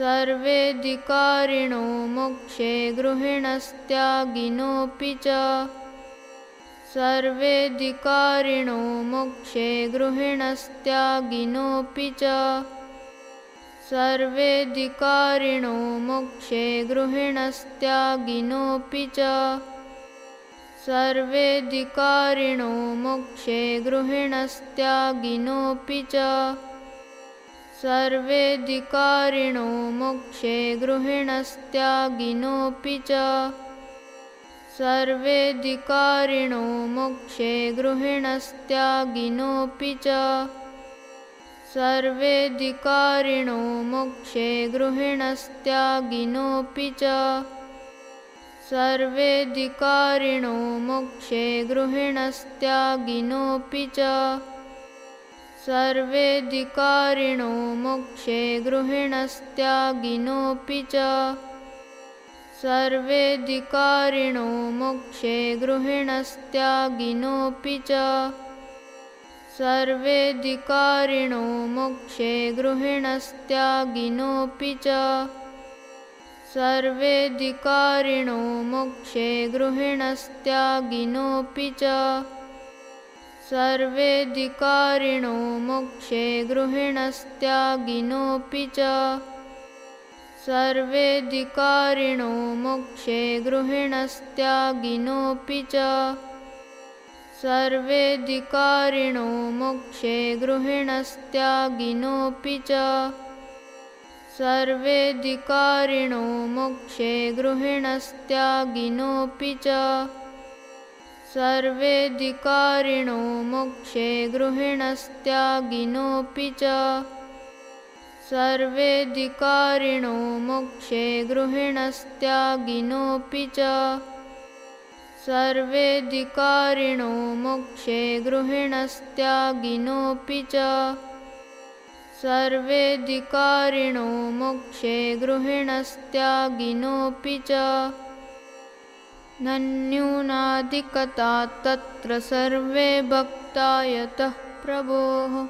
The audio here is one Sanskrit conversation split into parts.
सर्वेऽधिकारिणो मोक्षे गृहिणस्त्यागिनोऽपि च। सर्वेऽधिकारिणो मोक्षे गृहिणस्त्यागिनोऽपि च। सर्वेऽधिकारिणो मोक्षे गृहिणस्त्यागिनोऽपि च। सर्वेऽधिकारिणो मोक्षे गृहिणस्त्यागिनोऽपि च सर्वेऽधिकारिणो मोक्षे गृहिणस्त्यागिनोऽपि च। सर्वेऽधिकारिणो मोक्षे गृहिणस्त्यागिनोऽपि च। सर्वेऽधिकारिणो मोक्षे गृहिणस्त्यागिनोऽपि च। सर्वेऽधिकारिणो मोक्षे गृहिणस्त्यागिनोऽपि च सर्वेऽधिकारिणो मोक्षे गृहिणस्त्यागिनोऽपि च। सर्वेऽधिकारिणो मोक्षे गृहिणस्त्यागिनोऽपि च। सर्वेऽधिकारिणो मोक्षे गृहिणस्त्यागिनोऽपि च। सर्वेऽधिकारिणो मोक्षे गृहिणस्त्यागिनोऽपि च सर्वेऽधिकारिणो मोक्षे गृहिणस्त्यागिनोऽपि च। सर्वेऽधिकारिणो मोक्षे गृहिणस्त्यागिनोऽपि च। सर्वेऽधिकारिणो मोक्षे गृहिणस्त्यागिनोऽपि च। सर्वेऽधिकारिणो मोक्षे गृहिणस्त्यागिनोऽपि च सर्वेऽधिकारिणो मोक्षे गृहिणस्त्यागिनोऽपि च। सर्वेऽधिकारिणो मोक्षे गृहिणस्त्यागिनोऽपि च। सर्वेऽधिकारिणो मोक्षे गृहिणस्त्यागिनोऽपि च। सर्वेऽधिकारिणो मोक्षे गृहिणस्त्यागिनोऽपि च यतः प्रभोः।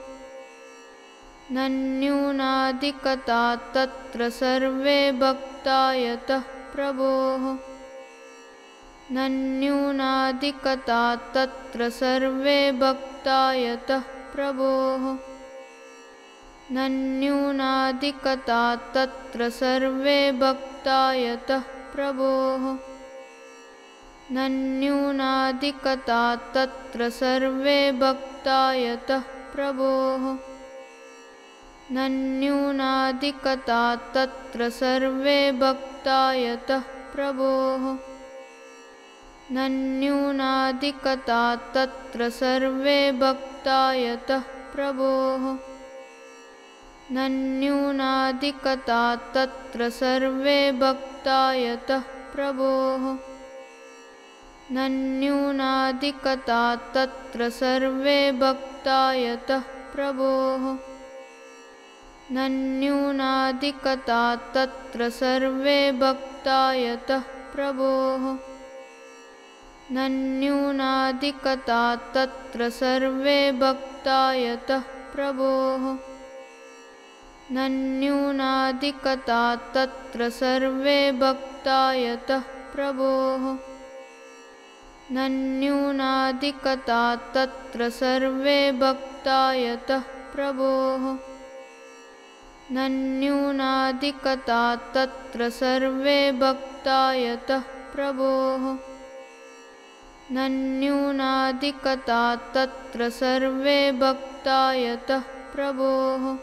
नन्यूनाधिकता तत्र सर्वे भक्ता यतः प्रभोः। नन्यूनाधिकता तत्र सर्वे भक्ता यतः प्रभोः। नन्यूनाधिकता तत्र सर्वे भक्ता यतः प्रभोः यतः प्रभोः। नन्यूनाधिकता तत्र सर्वे भक्ता यतः प्रभोः। नन्यूनाधिकता तत्र सर्वे भक्ता यतः प्रभोः। नन्यूनाधिकता तत्र सर्वे भक्ता यतः प्रभोः यतः प्रभोः। नन्यूनाधिकता तत्र सर्वे भक्ता यतः प्रभोः। नन्यूनाधिकता तत्र सर्वे भक्ता यतः प्रभोः। नन्यूनाधिकता तत्र सर्वे भक्ता यतः प्रभोः यतः प्रभोः। नन्यूनाधिकता तत्र सर्वे भक्ता यतः प्रभोः। नन्यूनाधिकता तत्र सर्वे भक्ता यतः प्रभोः।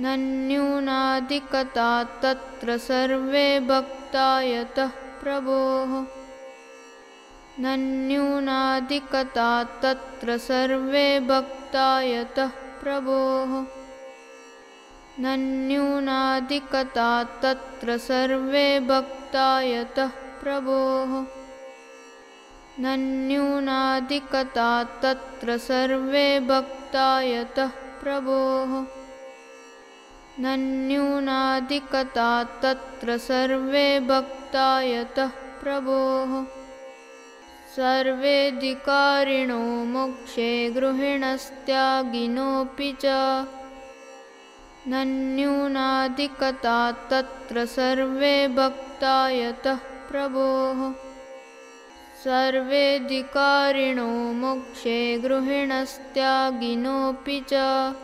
नन्यूनाधिकता तत्र सर्वे भक्ता यतः प्रभोः यतः प्रभोः। नन्यूनाधिकता तत्र सर्वे भक्ता यतः प्रभोः। नन्यूनाधिकता तत्र सर्वे भक्ता यतः प्रभोः। नन्यूनाधिकता तत्र सर्वे भक्ता यतः प्रभोः सर्वेऽधिकारिणो मोक्षे गृहिणस्त्यागिनोऽपि च। नन्यूनाधिकता तत्र सर्वे भक्तायतः प्रभोः। सर्वेऽधिकारिणो मोक्षे गृहिणस्त्यागिनोऽपि च।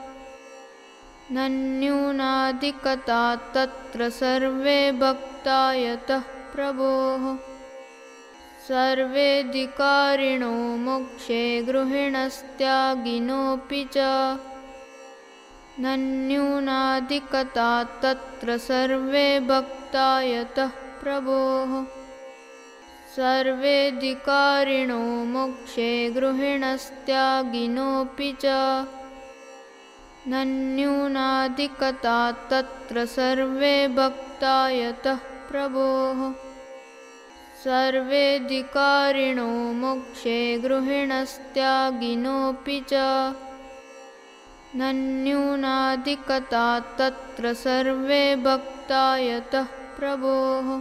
नन्यूनाधिकता तत्र सर्वे भक्तायतः प्रभोः सर्वेऽधिकारिणो मोक्षे गृहिणस्त्यागिनोऽपि च। नन्यूनाधिकता तत्र सर्वे भक्तायतः प्रभोः। सर्वेऽधिकारिणो मोक्षे गृहिणस्त्यागिनोऽपि च। नन्यूनाधिकता तत्र सर्वे भक्तायतः प्रभोः सर्वेऽधिकारिणो मोक्षे गृहिणस्त्यागिनोऽपि च। नन्यूनाधिकता तत्र सर्वे भक्तायतः प्रभोः।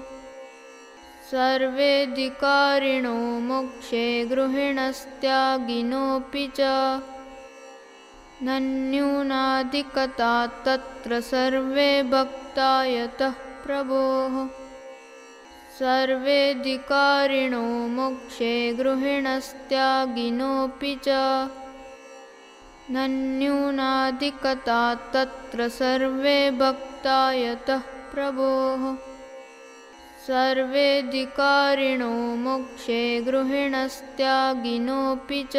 सर्वेऽधिकारिणो मोक्षे गृहिणस्त्यागिनोऽपि च। नन्यूनाधिकता तत्र सर्वे भक्तायतः प्रभोः सर्वेऽधिकारिणो मोक्षे गृहिणस्त्यागिनोऽपि च। नन्यूनाधिकता तत्र सर्वे भक्तायतः प्रभोः। सर्वेऽधिकारिणो मोक्षे गृहिणस्त्यागिनोऽपि च।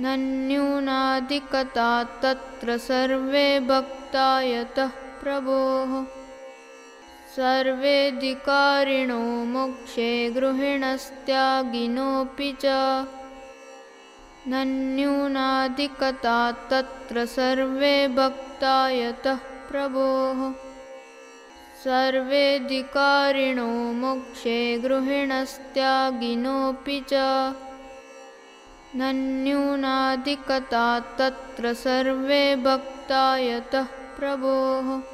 नन्यूनाधिकता तत्र सर्वे भक्तायतः प्रभोः सर्वेऽधिकारिणो मोक्षे गृहिणस्त्यागिनोऽपि च। नन्यूनाधिकता तत्र सर्वे भक्तायतः प्रभोः। सर्वेऽधिकारिणो मोक्षे गृहिणस्त्यागिनोऽपि च। नन्यूनाधिकता तत्र सर्वे भक्तायतः प्रभोः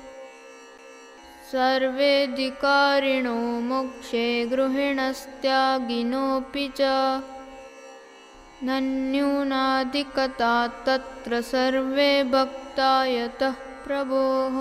सर्वेऽधिकारिणो मोक्षे गृहिणस्त्यागिनोऽपि च। नन्यूनाधिकता तत्र सर्वे भक्तायतः प्रभोः